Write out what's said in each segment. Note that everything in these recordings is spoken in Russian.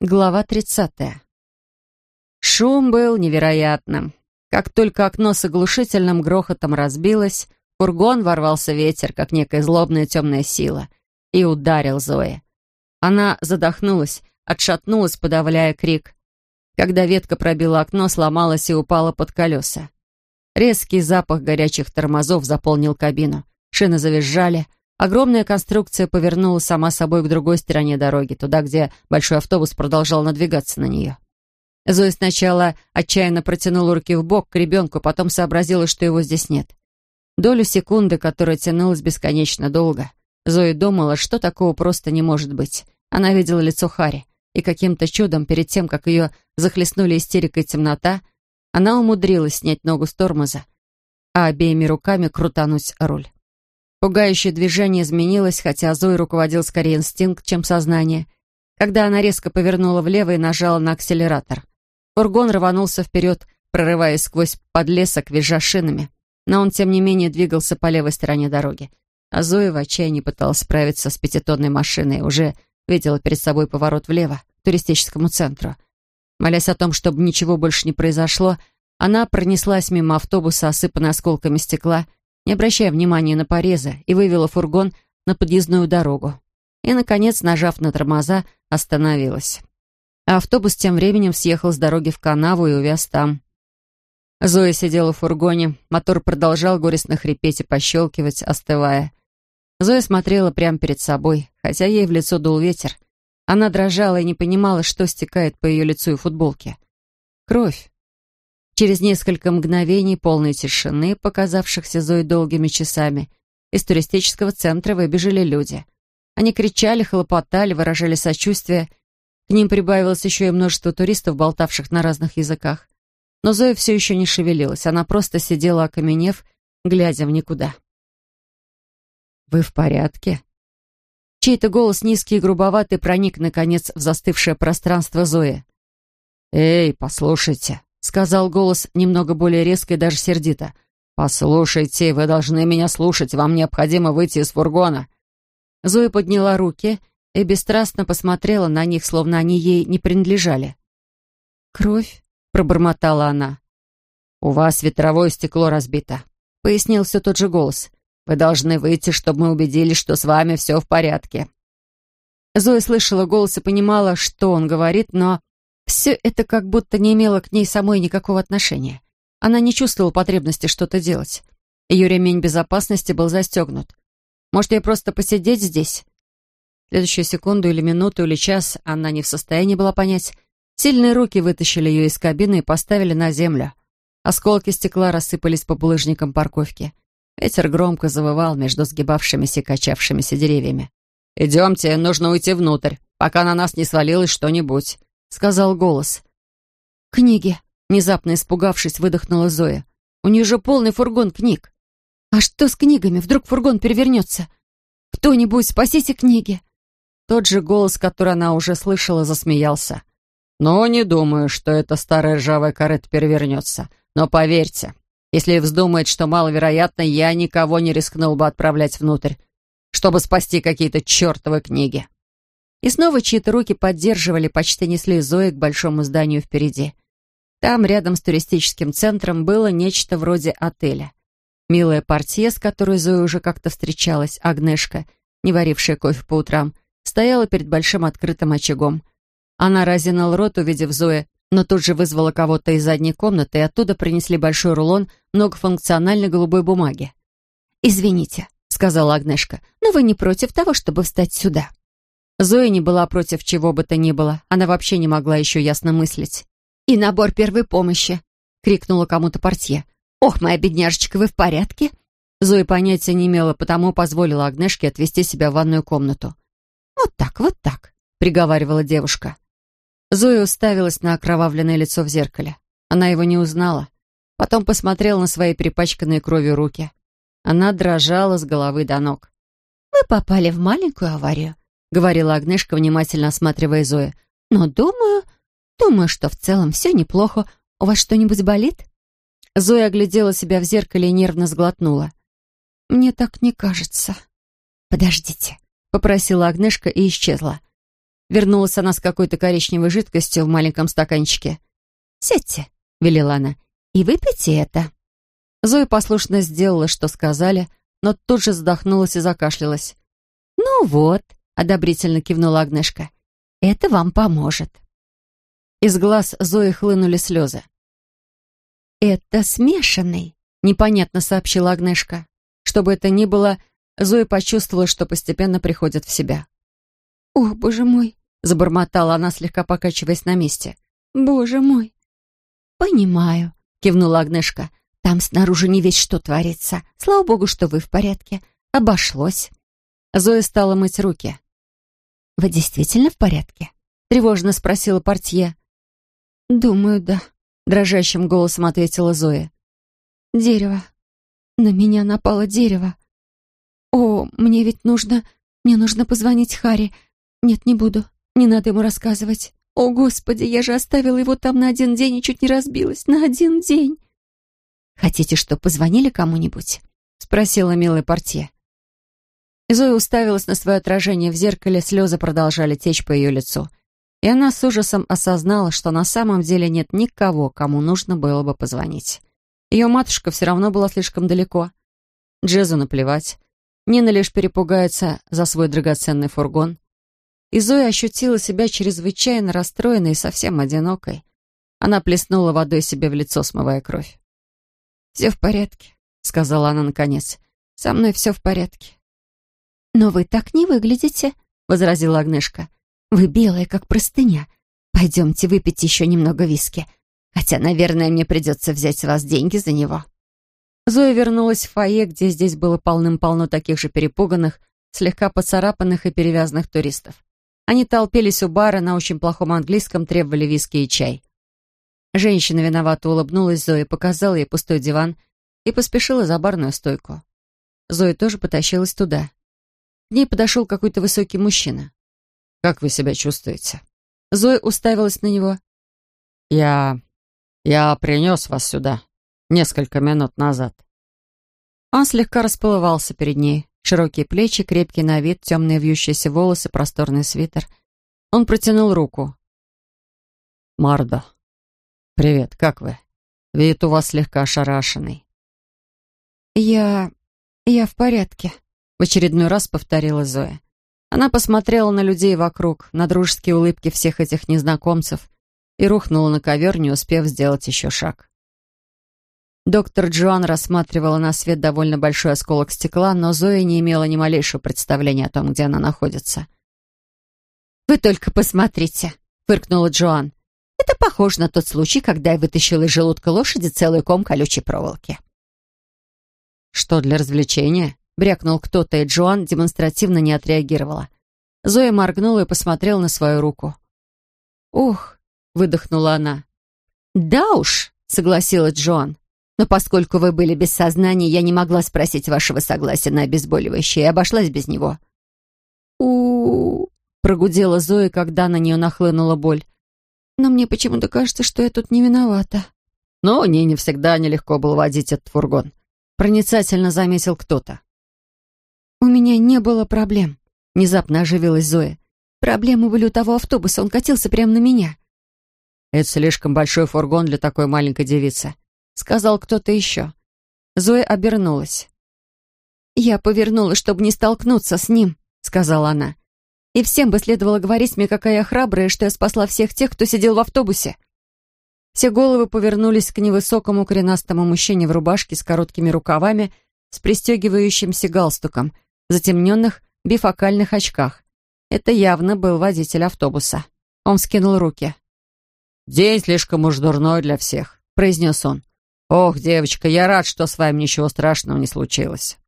Глава 30. Шум был невероятным. Как только окно с оглушительным грохотом разбилось, в фургон ворвался ветер, как некая злобная темная сила, и ударил Зои. Она задохнулась, отшатнулась, подавляя крик. Когда ветка пробила окно, сломалась и упала под колеса. Резкий запах горячих тормозов заполнил кабину. Шины завизжали — Огромная конструкция повернула сама собой к другой стороне дороги, туда, где большой автобус продолжал надвигаться на нее. Зоя сначала отчаянно протянула руки в бок к ребенку, потом сообразила, что его здесь нет. Долю секунды, которая тянулась бесконечно долго, Зоя думала, что такого просто не может быть. Она видела лицо Хари, и каким-то чудом, перед тем, как ее захлестнули истерика и темнота, она умудрилась снять ногу с тормоза, а обеими руками крутануть руль. Пугающее движение изменилось, хотя Зои руководил скорее инстинкт, чем сознание. Когда она резко повернула влево и нажала на акселератор. Фургон рванулся вперед, прорываясь сквозь подлесок, визжа шинами. Но он, тем не менее, двигался по левой стороне дороги. А Зоя в отчаянии пыталась справиться с пятитонной машиной уже видела перед собой поворот влево, к туристическому центру. Молясь о том, чтобы ничего больше не произошло, она пронеслась мимо автобуса, осыпанной осколками стекла, не обращая внимания на порезы, и вывела фургон на подъездную дорогу. И, наконец, нажав на тормоза, остановилась. А автобус тем временем съехал с дороги в канаву и увяз там. Зоя сидела в фургоне, мотор продолжал горестно хрипеть и пощелкивать, остывая. Зоя смотрела прямо перед собой, хотя ей в лицо дул ветер. Она дрожала и не понимала, что стекает по ее лицу и футболке. Кровь. Через несколько мгновений полной тишины, показавшихся Зои долгими часами, из туристического центра выбежали люди. Они кричали, хлопотали, выражали сочувствие. К ним прибавилось еще и множество туристов, болтавших на разных языках. Но Зоя все еще не шевелилась, она просто сидела, окаменев, глядя в никуда. «Вы в порядке?» Чей-то голос низкий и грубоватый проник, наконец, в застывшее пространство Зои. «Эй, послушайте!» — сказал голос немного более резко и даже сердито. «Послушайте, вы должны меня слушать, вам необходимо выйти из фургона». Зоя подняла руки и бесстрастно посмотрела на них, словно они ей не принадлежали. «Кровь?» — пробормотала она. «У вас ветровое стекло разбито», — пояснил все тот же голос. «Вы должны выйти, чтобы мы убедились, что с вами все в порядке». Зоя слышала голос и понимала, что он говорит, но все это как будто не имело к ней самой никакого отношения. Она не чувствовала потребности что-то делать. Ее ремень безопасности был застегнут. Может, ей просто посидеть здесь? следующую секунду или минуту или час она не в состоянии была понять. Сильные руки вытащили ее из кабины и поставили на землю. Осколки стекла рассыпались по булыжникам парковки. Ветер громко завывал между сгибавшимися и качавшимися деревьями. «Идемте, нужно уйти внутрь, пока на нас не свалилось что-нибудь», — сказал голос. «Книги!» — внезапно испугавшись, выдохнула Зоя. «У нее же полный фургон книг!» «А что с книгами? Вдруг фургон перевернется?» «Кто-нибудь, спасите книги!» Тот же голос, который она уже слышала, засмеялся. «Но не думаю, что эта старая ржавая корыта перевернется. Но поверьте, если вздумает, что маловероятно, я никого не рискнул бы отправлять внутрь, чтобы спасти какие-то чертовы книги». И снова чьи-то руки поддерживали, почти несли Зои к большому зданию впереди. Там, рядом с туристическим центром, было нечто вроде отеля. Милая портье, с которой Зоя уже как-то встречалась, Агнешка, не варившая кофе по утрам, стояла перед большим открытым очагом. Она разинула рот, увидев Зоя, но тут же вызвала кого-то из задней комнаты, и оттуда принесли большой рулон многофункциональной голубой бумаги. «Извините», — сказала Агнешка, — «но вы не против того, чтобы встать сюда?» Зоя не была против чего бы то ни было. Она вообще не могла еще ясно мыслить. «И набор первой помощи!» — крикнула кому-то портье. «Ох, моя бедняжечка, вы в порядке?» Зоя понятия не имела, потому позволила Агнешке отвести себя в ванную комнату. «Вот так, вот так», — приговаривала девушка. Зоя уставилась на окровавленное лицо в зеркале. Она его не узнала. Потом посмотрела на свои перепачканные кровью руки. Она дрожала с головы до ног. «Вы попали в маленькую аварию», — говорила Агнешка, внимательно осматривая Зою. «Но думаю, думаю, что в целом все неплохо. У вас что-нибудь болит?» Зоя оглядела себя в зеркале и нервно сглотнула. «Мне так не кажется». «Подождите», — попросила Агнешка и исчезла. Вернулась она с какой-то коричневой жидкостью в маленьком стаканчике. «Сядьте», — велела она, — «и выпейте это». Зоя послушно сделала, что сказали, но тут же задохнулась и закашлялась. «Ну вот», — одобрительно кивнула Агнешка, — «это вам поможет». Из глаз Зои хлынули слезы. «Это смешанный», — непонятно сообщила Агнешка. Что бы это ни было, Зоя почувствовала, что постепенно приходит в себя. «Ох, боже мой!» — забормотала она, слегка покачиваясь на месте. «Боже мой!» «Понимаю», — кивнула Агнешка. «Там снаружи не весь что творится. Слава богу, что вы в порядке. Обошлось». Зоя стала мыть руки. «Вы действительно в порядке?» — тревожно спросила портье. «Думаю, да», — дрожащим голосом ответила Зоя. «Дерево. На меня напало дерево. О, мне ведь нужно... Мне нужно позвонить Харе. Нет, не буду. Не надо ему рассказывать. О, Господи, я же оставила его там на один день и чуть не разбилась. На один день. Хотите, что позвонили кому-нибудь? Спросила милая портье. Зоя уставилась на свое отражение в зеркале, слезы продолжали течь по ее лицу. И она с ужасом осознала, что на самом деле нет никого, кому нужно было бы позвонить. Ее матушка все равно была слишком далеко. Джезу наплевать. Нина лишь перепугается за свой драгоценный фургон. И Зоя ощутила себя чрезвычайно расстроенной и совсем одинокой. Она плеснула водой себе в лицо, смывая кровь. «Все в порядке», — сказала она наконец. «Со мной все в порядке». «Но вы так не выглядите», — возразила Агнешка. «Вы белая, как простыня. Пойдемте выпить еще немного виски. Хотя, наверное, мне придется взять с вас деньги за него». Зоя вернулась в фойе, где здесь было полным-полно таких же перепуганных, слегка поцарапанных и перевязанных туристов. Они толпились у бара на очень плохом английском, требовали виски и чай. Женщина виновато улыбнулась Зое, показала ей пустой диван и поспешила за барную стойку. Зоя тоже потащилась туда. К ней подошел какой-то высокий мужчина. «Как вы себя чувствуете?» Зоя уставилась на него. «Я... я принес вас сюда несколько минут назад». Он слегка расплывался перед ней. Широкие плечи, крепкий на вид, темные вьющиеся волосы, просторный свитер. Он протянул руку. «Марда, привет, как вы? Вид у вас слегка ошарашенный». «Я... я в порядке», — в очередной раз повторила Зоя. Она посмотрела на людей вокруг, на дружеские улыбки всех этих незнакомцев и рухнула на ковер, не успев сделать еще шаг. Доктор Джоан рассматривала на свет довольно большой осколок стекла, но Зоя не имела ни малейшего представления о том, где она находится. «Вы только посмотрите», — фыркнула Джоан. «Это похоже на тот случай, когда я вытащила из желудка лошади целый ком колючей проволоки». «Что, для развлечения?» — брякнул кто-то, и Джоан демонстративно не отреагировала. Зоя моргнула и посмотрела на свою руку. «Ух!» — выдохнула она. «Да уж!» — согласилась Джоан. Но поскольку вы были без сознания, я не могла спросить вашего согласия на обезболивающее и обошлась без него». у, прогудела Зоя, когда на нее нахлынула боль. «Но мне почему-то кажется, что я тут не виновата». «Но не всегда нелегко было водить этот фургон», — проницательно заметил кто-то. «У меня не было проблем», — внезапно оживилась Зоя. «Проблемы были у того автобуса, он катился прямо на меня». «Это слишком большой фургон для такой маленькой девицы», сказал кто-то еще. Зоя обернулась. «Я повернулась, чтобы не столкнуться с ним», — сказала она. «И всем бы следовало говорить мне, какая я храбрая, что я спасла всех тех, кто сидел в автобусе». Все головы повернулись к невысокому коренастому мужчине в рубашке с короткими рукавами, с пристегивающимся галстуком, в затемненных бифокальных очках. Это явно был водитель автобуса. Он скинул руки. «День слишком уж дурной для всех», — произнес он. «Ох, девочка, я рад, что с вами ничего страшного не случилось».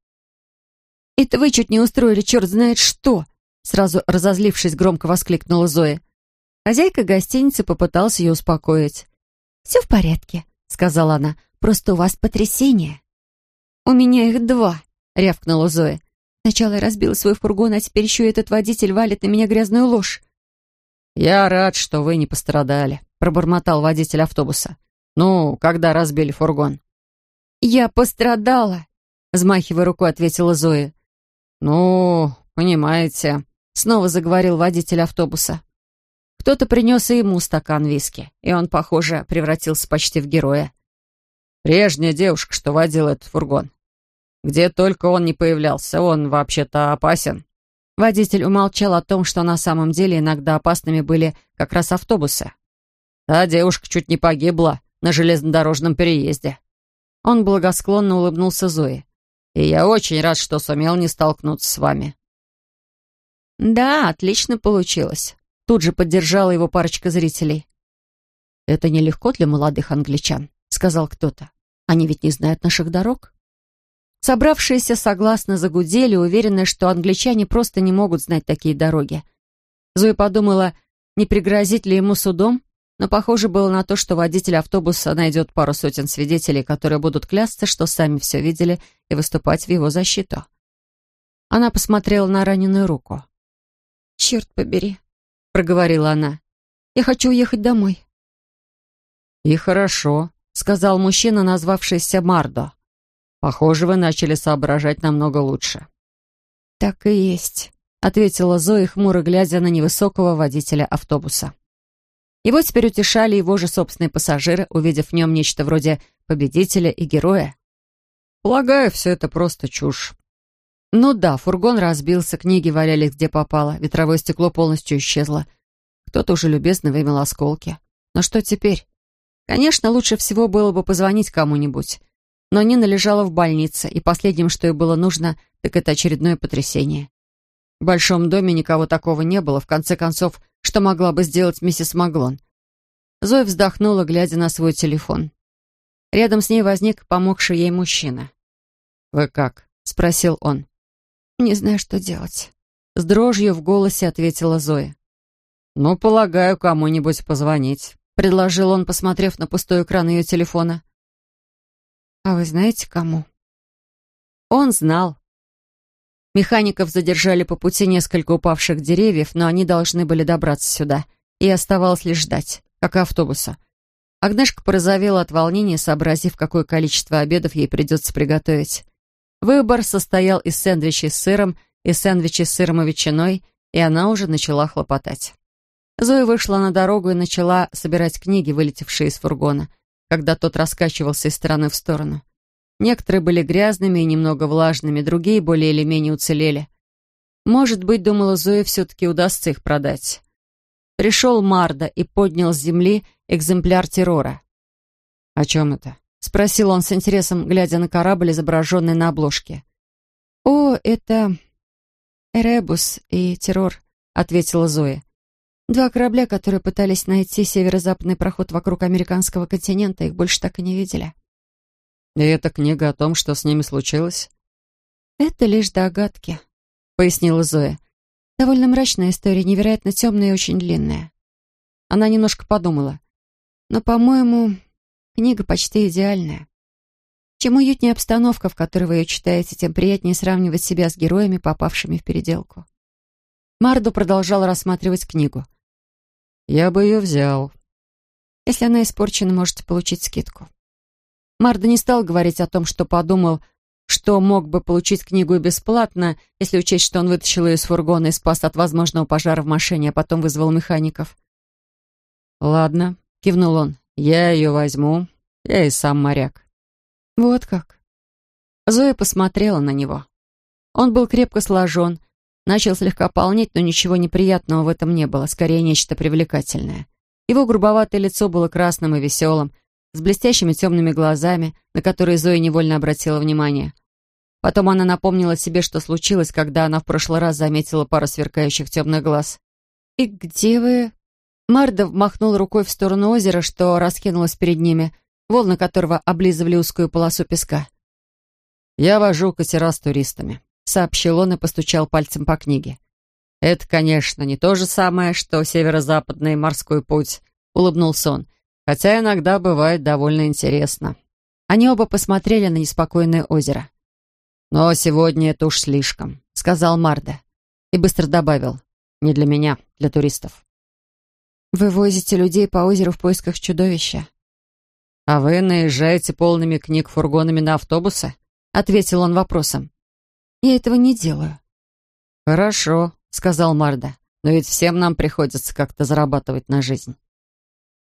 «Это вы чуть не устроили черт знает что!» Сразу разозлившись, громко воскликнула Зоя. Хозяйка гостиницы попыталась ее успокоить. «Все в порядке», — сказала она. «Просто у вас потрясение». «У меня их два», — рявкнула Зоя. «Сначала я разбила свой фургон, а теперь еще этот водитель валит на меня грязную ложь». «Я рад, что вы не пострадали», — пробормотал водитель автобуса. «Ну, когда разбили фургон?» «Я пострадала», — взмахивая рукой, ответила Зоя. «Ну, понимаете», — снова заговорил водитель автобуса. Кто-то принес и ему стакан виски, и он, похоже, превратился почти в героя. Прежняя девушка, что водила этот фургон. Где только он не появлялся, он вообще-то опасен. Водитель умолчал о том, что на самом деле иногда опасными были как раз автобусы. Та девушка чуть не погибла на железнодорожном переезде. Он благосклонно улыбнулся Зое. «И я очень рад, что сумел не столкнуться с вами». «Да, отлично получилось», — тут же поддержала его парочка зрителей. «Это нелегко для молодых англичан», — сказал кто-то. «Они ведь не знают наших дорог». Собравшиеся согласно загудели, уверенные, что англичане просто не могут знать такие дороги. Зоя подумала, не пригрозить ли ему судом, но похоже было на то, что водитель автобуса найдет пару сотен свидетелей, которые будут клясться, что сами все видели, и выступать в его защиту. Она посмотрела на раненую руку. «Черт побери», — проговорила она. «Я хочу уехать домой». «И хорошо», — сказал мужчина, назвавшийся Мардо. «Похоже, вы начали соображать намного лучше». «Так и есть», — ответила Зоя, хмуро глядя на невысокого водителя автобуса. Его теперь утешали его же собственные пассажиры, увидев в нем нечто вроде победителя и героя. Полагаю, все это просто чушь. Ну да, фургон разбился, книги валялись где попало, ветровое стекло полностью исчезло. Кто-то уже любезно вымел осколки. Но что теперь? Конечно, лучше всего было бы позвонить кому-нибудь. Но Нина лежала в больнице, и последним, что ей было нужно, так это очередное потрясение. В большом доме никого такого не было. В конце концов, что могла бы сделать миссис Маглон? Зоя вздохнула, глядя на свой телефон. Рядом с ней возник помогший ей мужчина. «Вы как?» — спросил он. «Не знаю, что делать». С дрожью в голосе ответила Зоя. «Ну, полагаю, кому-нибудь позвонить», — предложил он, посмотрев на пустой экран ее телефона. «А вы знаете, кому?» Он знал. Механиков задержали по пути несколько упавших деревьев, но они должны были добраться сюда, и оставалось лишь ждать, как автобуса. Агнешка порозовела от волнения, сообразив, какое количество обедов ей придется приготовить. Выбор состоял из сэндвичей с сыром и сэндвичей с сыром и ветчиной, и она уже начала хлопотать. Зоя вышла на дорогу и начала собирать книги, вылетевшие из фургона, когда тот раскачивался из стороны в сторону. Некоторые были грязными и немного влажными, другие более или менее уцелели. Может быть, думала Зоя, все-таки удастся их продать. Пришел Марда и поднял с земли экземпляр террора. «О чем это?» — спросил он с интересом, глядя на корабль, изображенный на обложке. «О, это Эребус и террор», — ответила Зоя. «Два корабля, которые пытались найти северо-западный проход вокруг американского континента, их больше так и не видели». И эта книга о том, что с ними случилось? Это лишь догадки, пояснила Зоя. Довольно мрачная история, невероятно темная и очень длинная. Она немножко подумала. Но, по-моему, книга почти идеальная. Чем уютнее обстановка, в которой вы ее читаете, тем приятнее сравнивать себя с героями, попавшими в переделку. Мардо продолжал рассматривать книгу. «Я бы ее взял». «Если она испорчена, можете получить скидку». Марда не стал говорить о том, что подумал, что мог бы получить книгу и бесплатно, если учесть, что он вытащил ее из фургона и спас от возможного пожара в машине, а потом вызвал механиков. «Ладно», — кивнул он, — «я ее возьму. Я и сам моряк». «Вот как». Зоя посмотрела на него. Он был крепко сложен, начал слегка полнеть, но ничего неприятного в этом не было, скорее нечто привлекательное. Его грубоватое лицо было красным и веселым, с блестящими темными глазами, на которые Зоя невольно обратила внимание. Потом она напомнила себе, что случилось, когда она в прошлый раз заметила пару сверкающих темных глаз. «И где вы?» Марда махнул рукой в сторону озера, что раскинулось перед ними, волны которого облизывали узкую полосу песка. «Я вожу катера с туристами», — сообщил он и постучал пальцем по книге. «Это, конечно, не то же самое, что северо-западный морской путь», — улыбнулся он хотя иногда бывает довольно интересно. Они оба посмотрели на неспокойное озеро. «Но сегодня это уж слишком», — сказал Марда. И быстро добавил. «Не для меня, для туристов». «Вы возите людей по озеру в поисках чудовища?» «А вы наезжаете полными книг фургонами на автобусы?» — ответил он вопросом. «Я этого не делаю». «Хорошо», — сказал Марда. Но ведь всем нам приходится как-то зарабатывать на жизнь.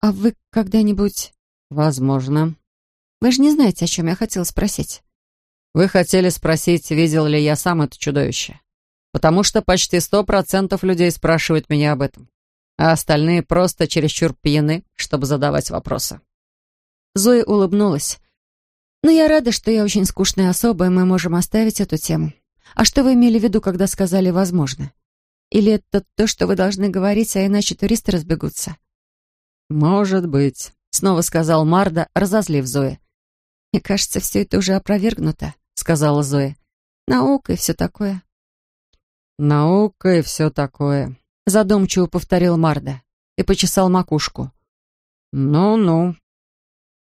А вы когда-нибудь... Возможно. Вы же не знаете, о чем я хотела спросить. Вы хотели спросить, видел ли я сам это чудовище? Потому что почти сто процентов людей спрашивают меня об этом. А остальные просто чересчур пьяны, чтобы задавать вопросы. Зоя улыбнулась. «Но я рада, что я очень скучная особа, и мы можем оставить эту тему. А что вы имели в виду, когда сказали «возможно»? Или это то, что вы должны говорить, а иначе туристы разбегутся?» «Может быть», — снова сказал Марда, разозлив Зои. «Мне кажется, все это уже опровергнуто», — сказала Зоя. «Наука и все такое». «Наука и все такое», — задумчиво повторил Марда и почесал макушку. «Ну-ну,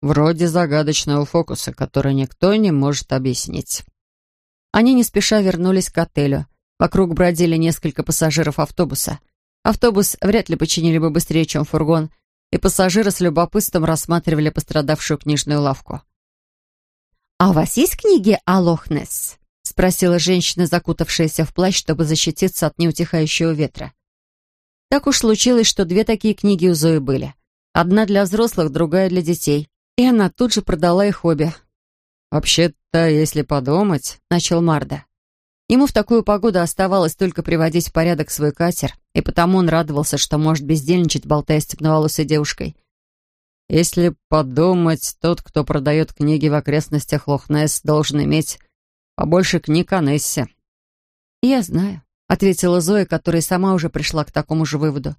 вроде загадочного фокуса, который никто не может объяснить». Они не спеша вернулись к отелю. Вокруг бродили несколько пассажиров автобуса. Автобус вряд ли починили бы быстрее, чем фургон, и пассажиры с любопытством рассматривали пострадавшую книжную лавку. «А у вас есть книги о Лохнесс?» — спросила женщина, закутавшаяся в плащ, чтобы защититься от неутихающего ветра. Так уж случилось, что две такие книги у Зои были. Одна для взрослых, другая для детей. И она тут же продала их обе. «Вообще-то, если подумать», — начал Марда. Ему в такую погоду оставалось только приводить в порядок свой катер, и потому он радовался, что может бездельничать, болтая с темноволосой девушкой. Если подумать, тот, кто продает книги в окрестностях Лохнесс, должен иметь побольше книг о Нессе. «Я знаю», — ответила Зоя, которая сама уже пришла к такому же выводу.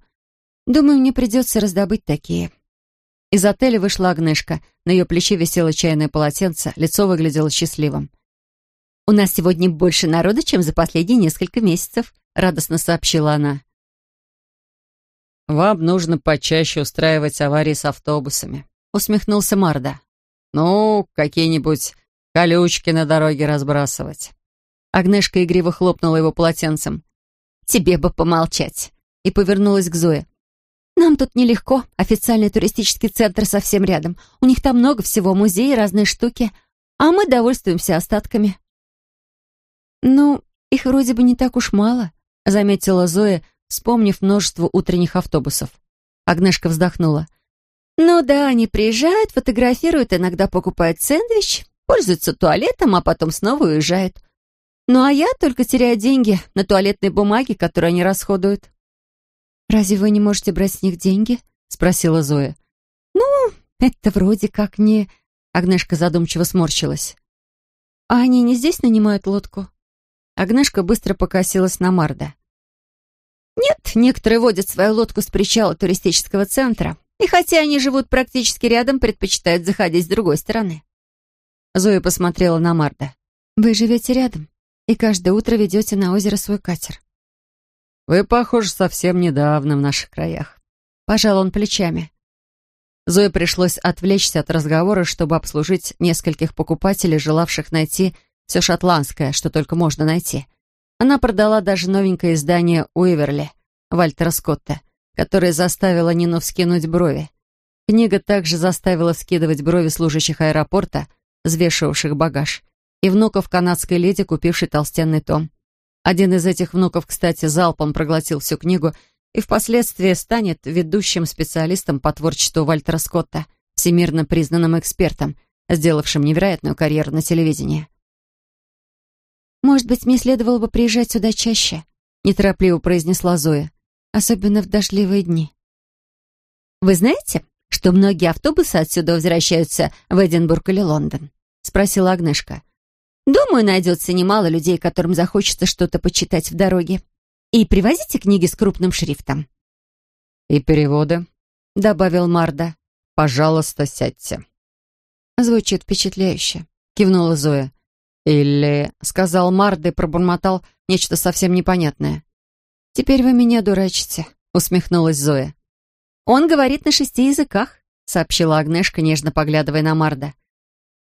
«Думаю, мне придется раздобыть такие». Из отеля вышла Агнешка. На ее плече висело чайное полотенце, лицо выглядело счастливым. «У нас сегодня больше народа, чем за последние несколько месяцев», — радостно сообщила она. «Вам нужно почаще устраивать аварии с автобусами», — усмехнулся Марда. «Ну, какие-нибудь колючки на дороге разбрасывать». Агнешка игриво хлопнула его полотенцем. «Тебе бы помолчать», и повернулась к Зое. «Нам тут нелегко. Официальный туристический центр совсем рядом. У них там много всего, музеи, разные штуки. А мы довольствуемся остатками». «Ну, их вроде бы не так уж мало», — заметила Зоя, вспомнив множество утренних автобусов. Агнешка вздохнула. «Ну да, они приезжают, фотографируют, иногда покупают сэндвич, пользуются туалетом, а потом снова уезжают. Ну а я только теряю деньги на туалетной бумаге, которую они расходуют». «Разве вы не можете брать с них деньги?» — спросила Зоя. «Ну, это вроде как не...» Агнешка задумчиво сморщилась. «А они не здесь нанимают лодку?» Агнешка быстро покосилась на Марда. «Нет, некоторые водят свою лодку с причала туристического центра, и хотя они живут практически рядом, предпочитают заходить с другой стороны». Зоя посмотрела на Марда. «Вы живете рядом и каждое утро ведете на озеро свой катер». «Вы, похоже, совсем недавно в наших краях». Пожал он плечами. Зое пришлось отвлечься от разговора, чтобы обслужить нескольких покупателей, желавших найти все шотландское, что только можно найти. Она продала даже новенькое издание Уиверли Вальтера Скотта, которое заставило Нину вскинуть брови. Книга также заставила вскидывать брови служащих аэропорта, взвешивавших багаж, и внуков канадской леди, купившей толстенный том. Один из этих внуков, кстати, залпом проглотил всю книгу и впоследствии станет ведущим специалистом по творчеству Вальтера Скотта, всемирно признанным экспертом, сделавшим невероятную карьеру на телевидении. «Может быть, мне следовало бы приезжать сюда чаще», — неторопливо произнесла Зоя, «особенно в дождливые дни». «Вы знаете, что многие автобусы отсюда возвращаются в Эдинбург или Лондон?» — спросила Агнешка. «Думаю, найдется немало людей, которым захочется что-то почитать в дороге. И привозите книги с крупным шрифтом». «И переводы», — добавил Марда. «Пожалуйста, сядьте». «Звучит впечатляюще», — кивнула Зоя. «Или...» — сказал Мард и пробормотал нечто совсем непонятное. «Теперь вы меня дурачите», — усмехнулась Зоя. «Он говорит на шести языках», — сообщила Агнешка, нежно поглядывая на Марда.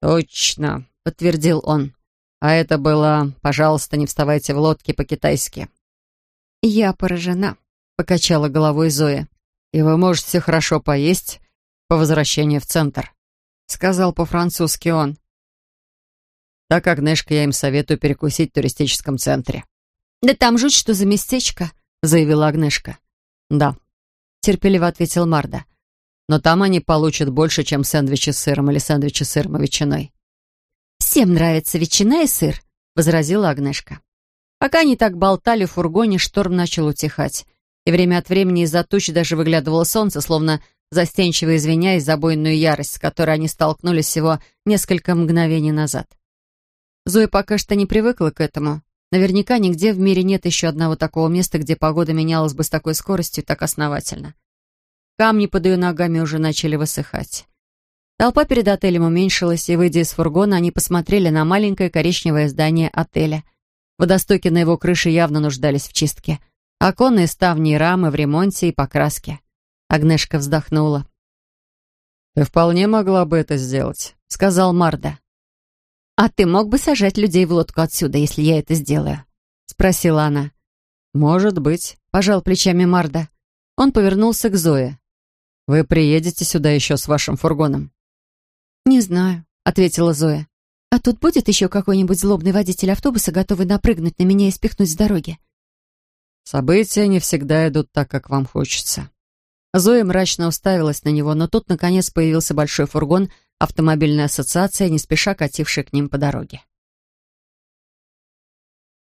«Точно», — подтвердил он. «А это было «пожалуйста, не вставайте в лодке по-китайски». «Я поражена», — покачала головой Зоя. «И вы можете хорошо поесть по возвращении в центр», — сказал по-французски он. Так, Агнешка, я им советую перекусить в туристическом центре». «Да там жуть, что за местечко», — заявила Агнешка. «Да», — терпеливо ответил Марда. «Но там они получат больше, чем сэндвичи с сыром или сэндвичи с сыром и ветчиной». «Всем нравится ветчина и сыр», — возразила Агнешка. Пока они так болтали в фургоне, шторм начал утихать. И время от времени из-за туч даже выглядывало солнце, словно застенчиво извиняясь за бойную ярость, с которой они столкнулись всего несколько мгновений назад. Зоя пока что не привыкла к этому. Наверняка нигде в мире нет еще одного такого места, где погода менялась бы с такой скоростью так основательно. Камни под ее ногами уже начали высыхать. Толпа перед отелем уменьшилась, и, выйдя из фургона, они посмотрели на маленькое коричневое здание отеля. Водостоки на его крыше явно нуждались в чистке. Оконные ставни и рамы в ремонте и покраске. Агнешка вздохнула. «Ты вполне могла бы это сделать», — сказал Марда. «А ты мог бы сажать людей в лодку отсюда, если я это сделаю?» — спросила она. «Может быть», — пожал плечами Марда. Он повернулся к Зое. «Вы приедете сюда еще с вашим фургоном?» «Не знаю», — ответила Зоя. «А тут будет еще какой-нибудь злобный водитель автобуса, готовый напрыгнуть на меня и спихнуть с дороги?» «События не всегда идут так, как вам хочется», Зоя мрачно уставилась на него, но тут, наконец, появился большой фургон автомобильной ассоциации, не спеша кативший к ним по дороге.